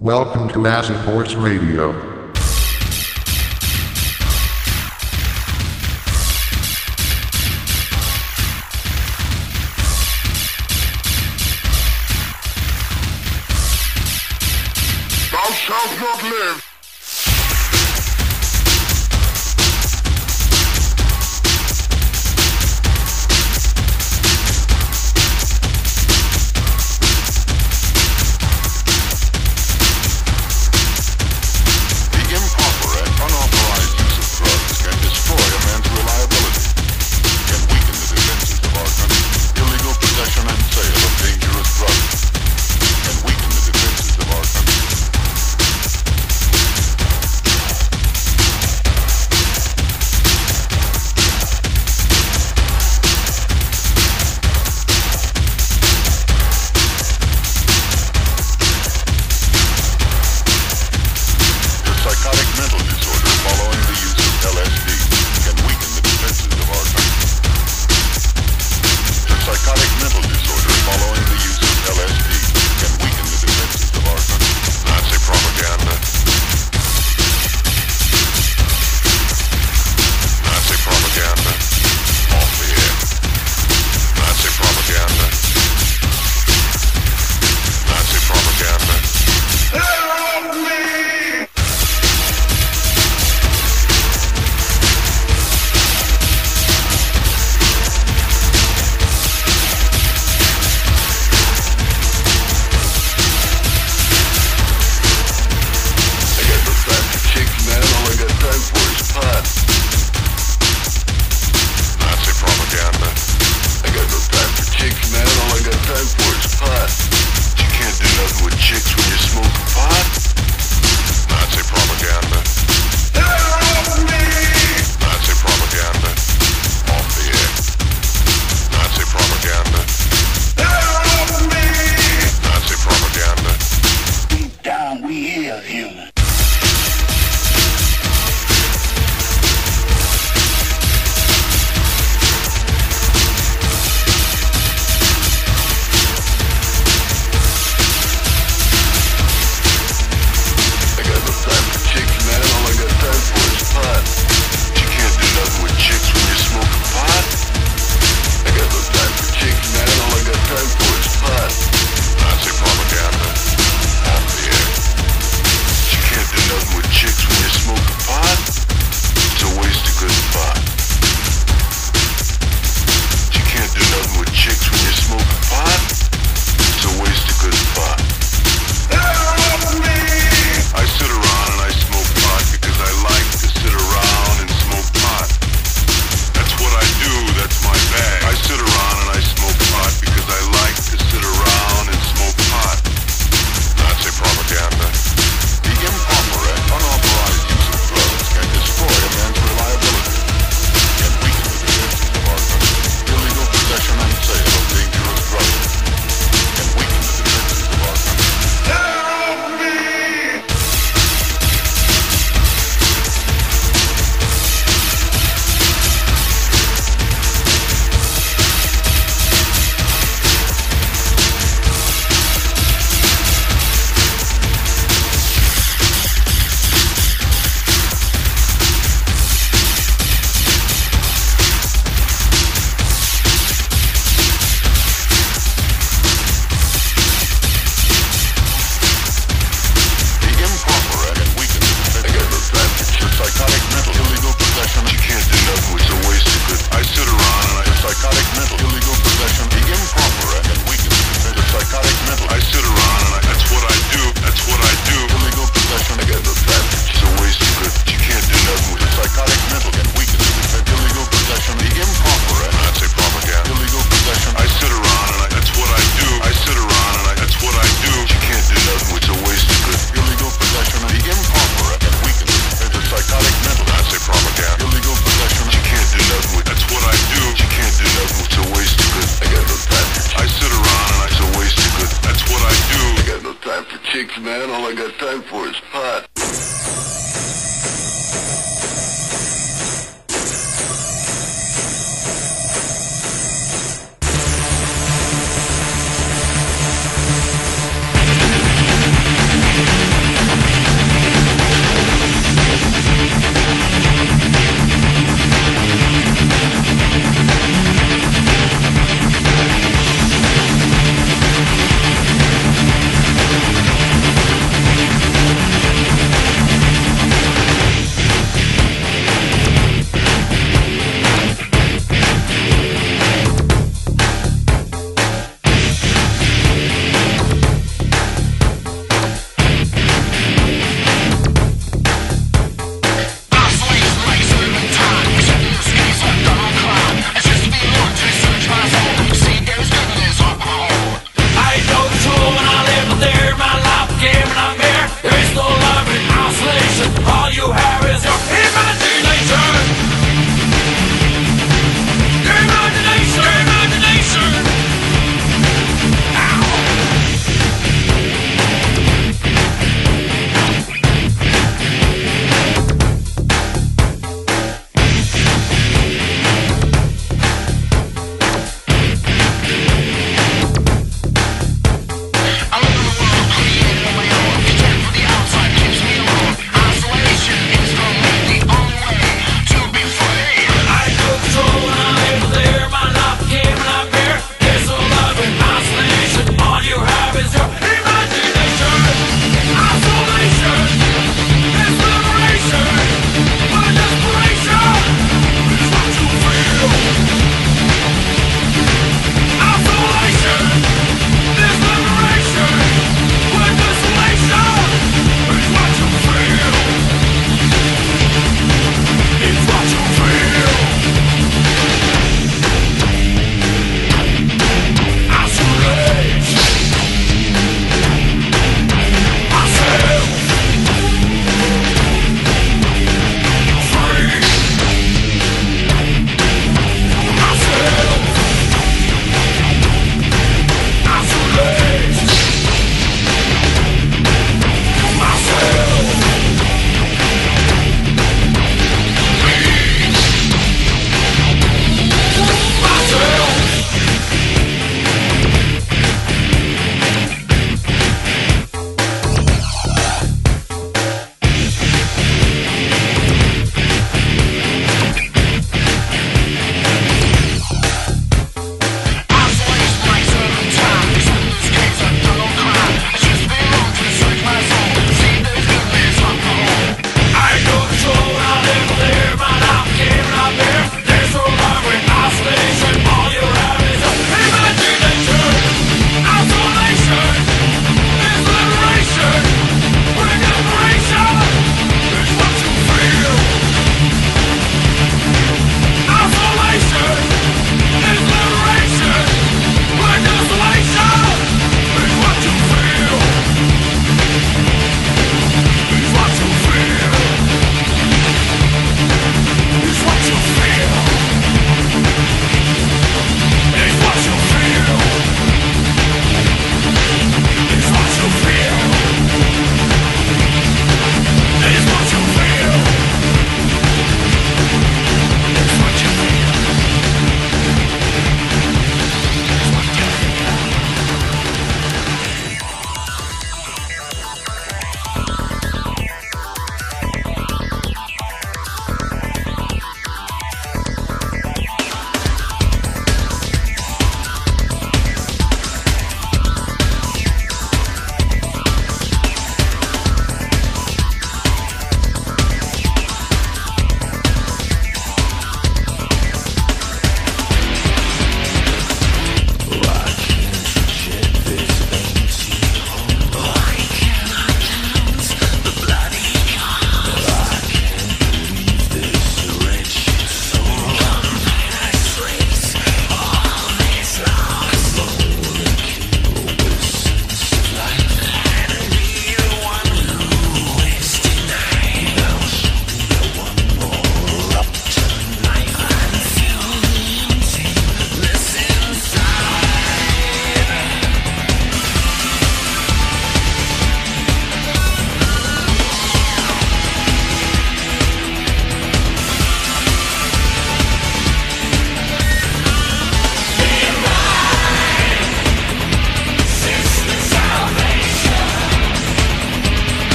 Welcome to Acid Horse Radio. Thou shalt not live.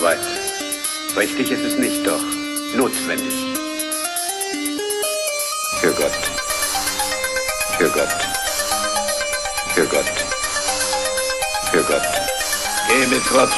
Soweit. Richtig ist es nicht, doch notwendig. Für Gott. Für Gott. Für Gott. Für Gott. Geh mit Gott.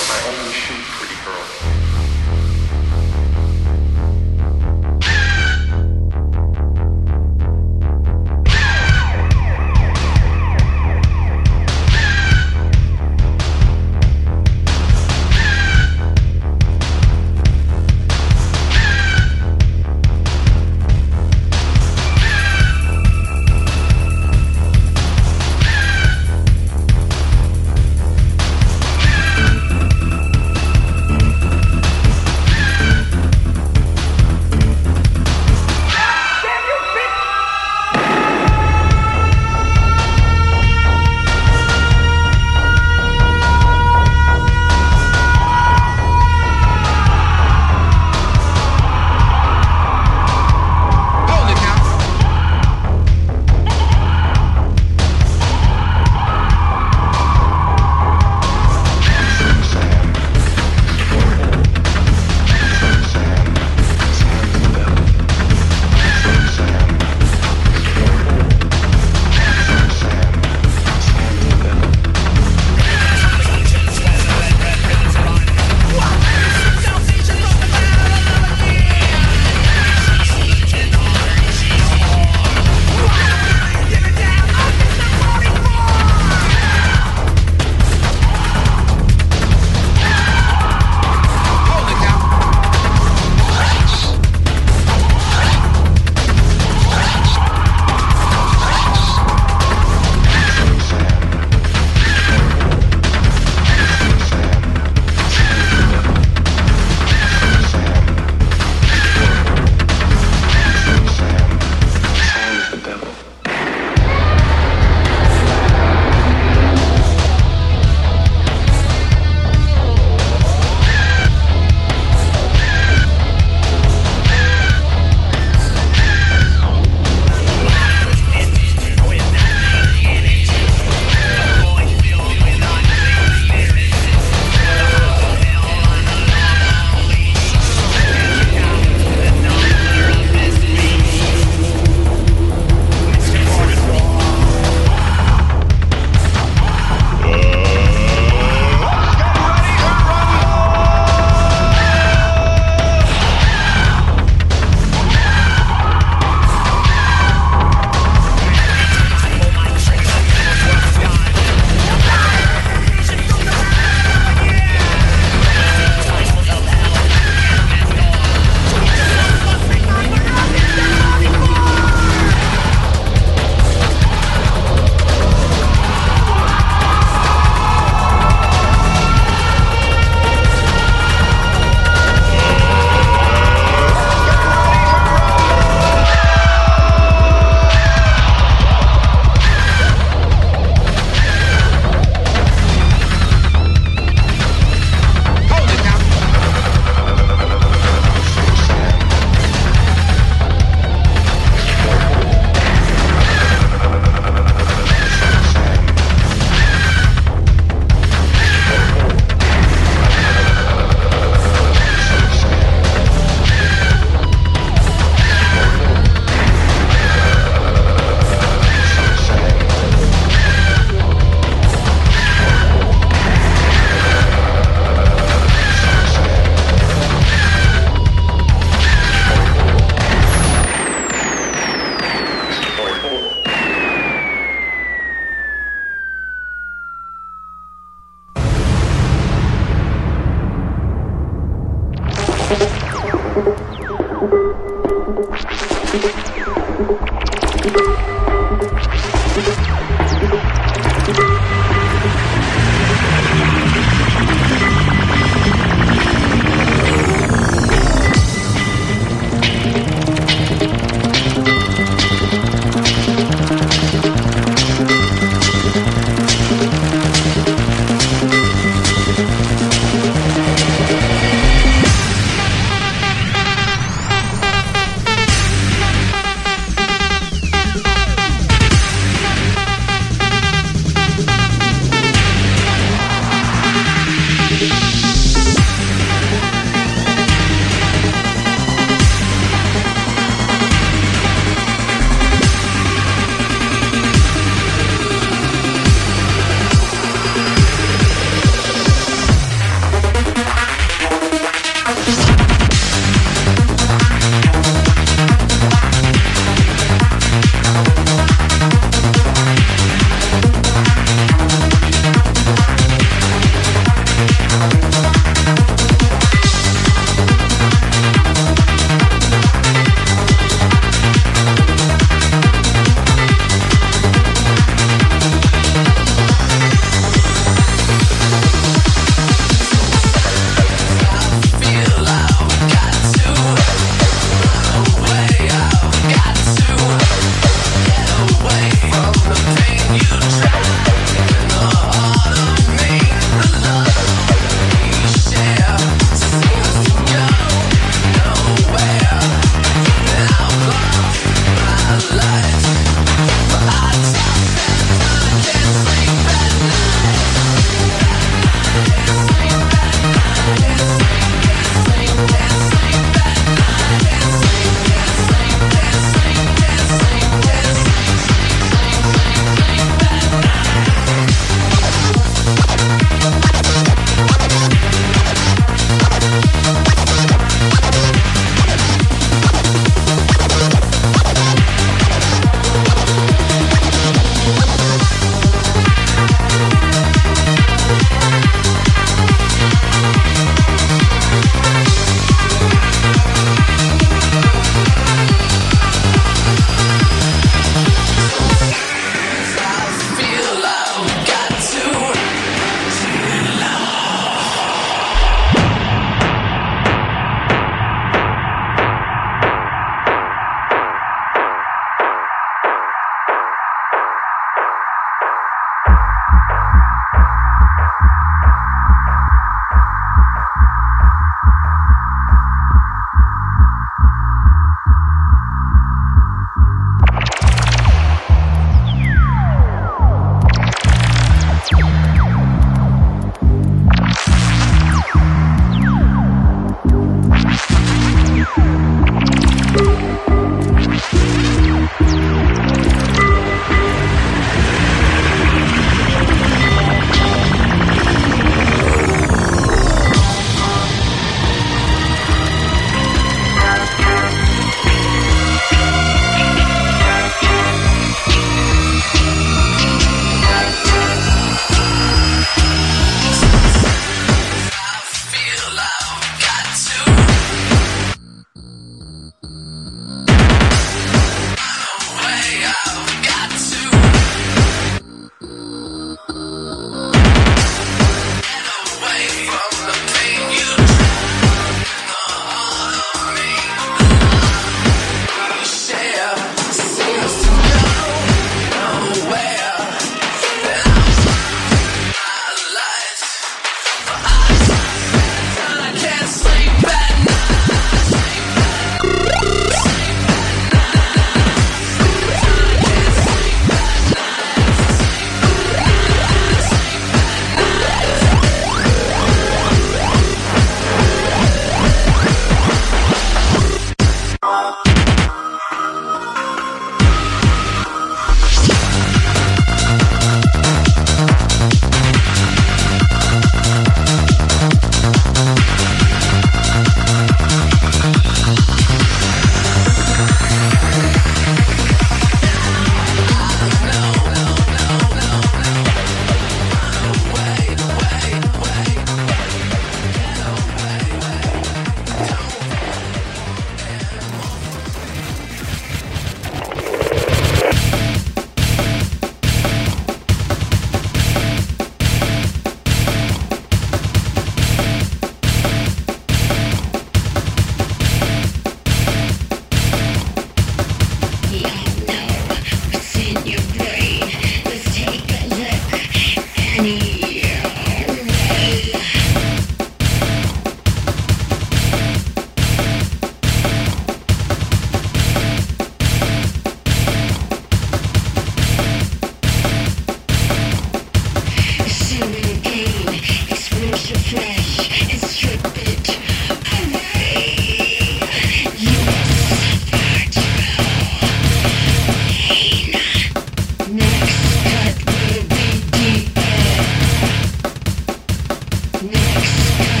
Die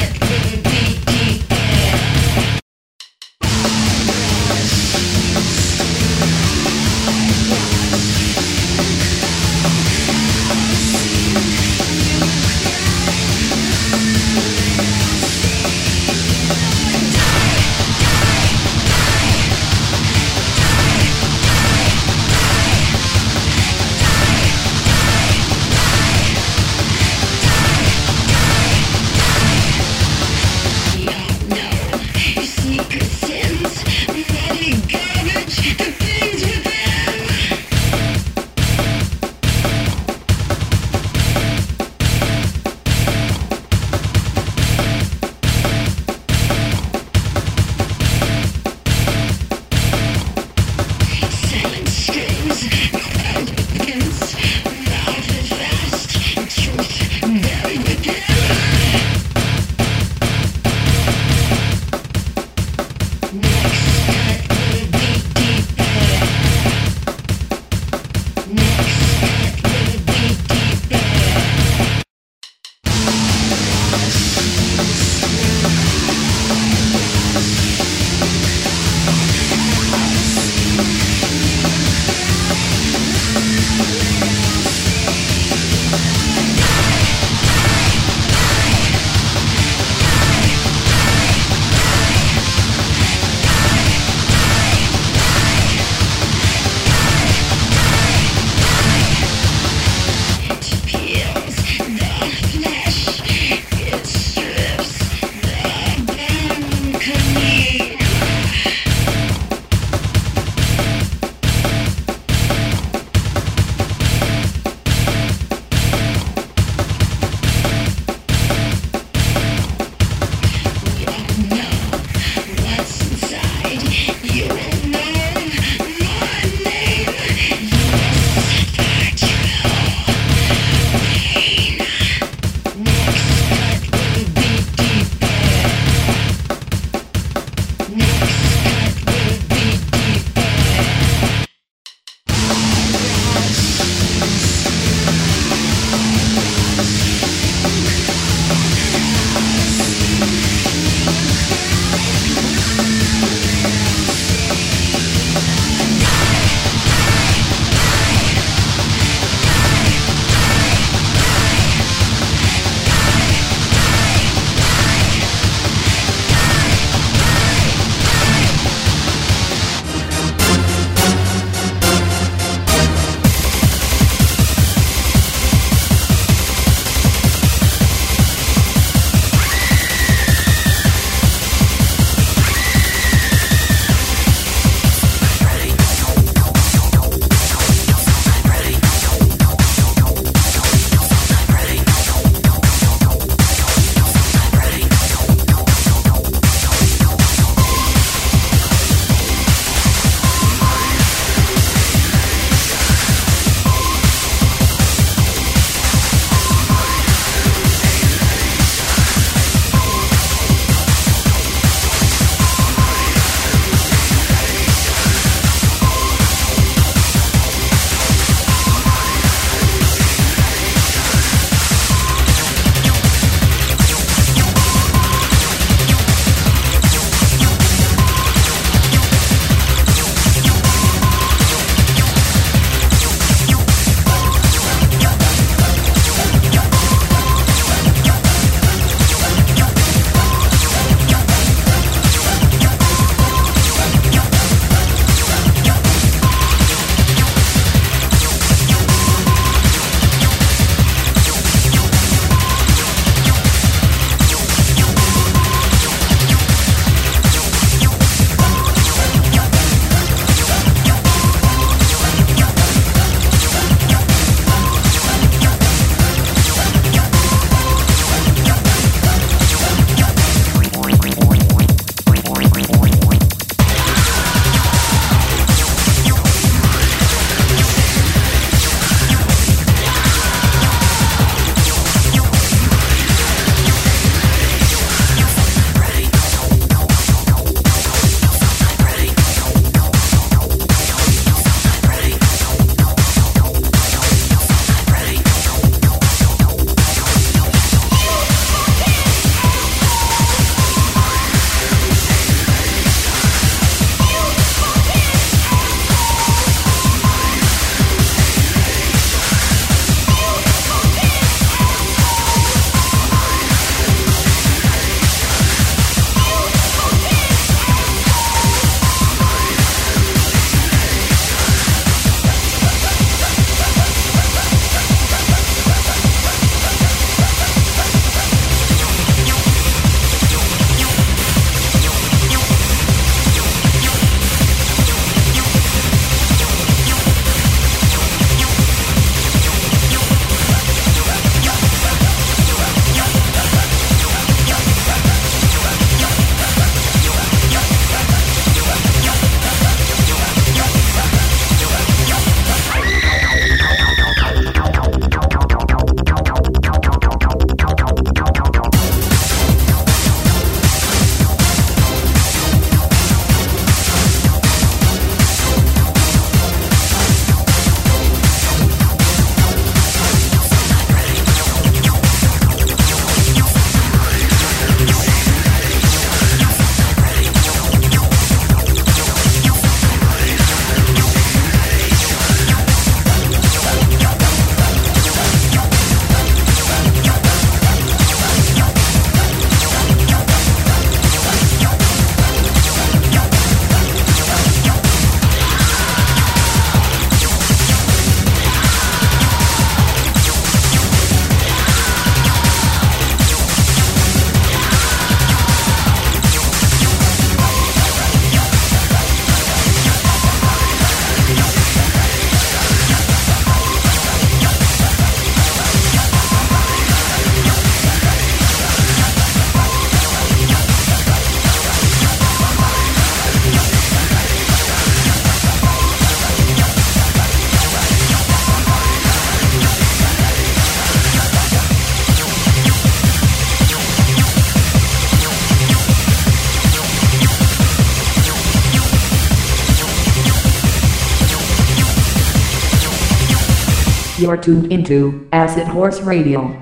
You're tuned into Acid Horse Radio.